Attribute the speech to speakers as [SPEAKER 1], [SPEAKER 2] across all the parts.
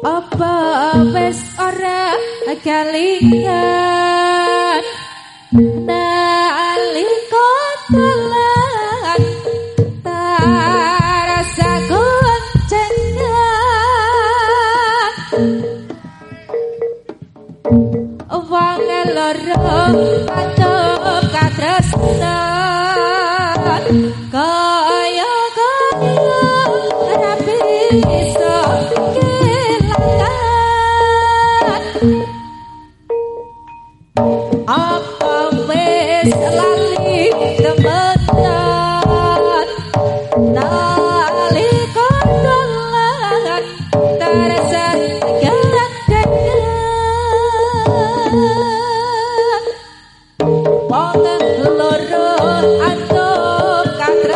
[SPEAKER 1] apa wis ora kalingan nalika telan tak rasa goncengan wong loro patok katresnan.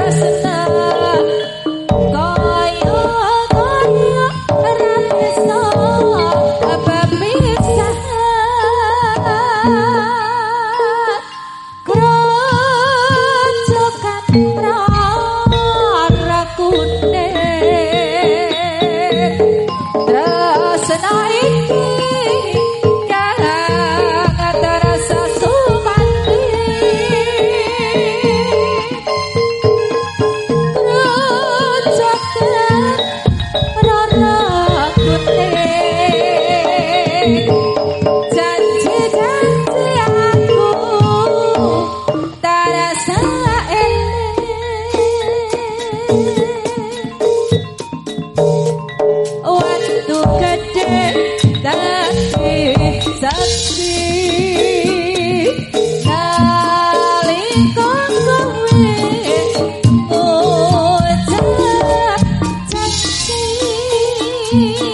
[SPEAKER 1] person. की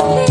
[SPEAKER 1] Lately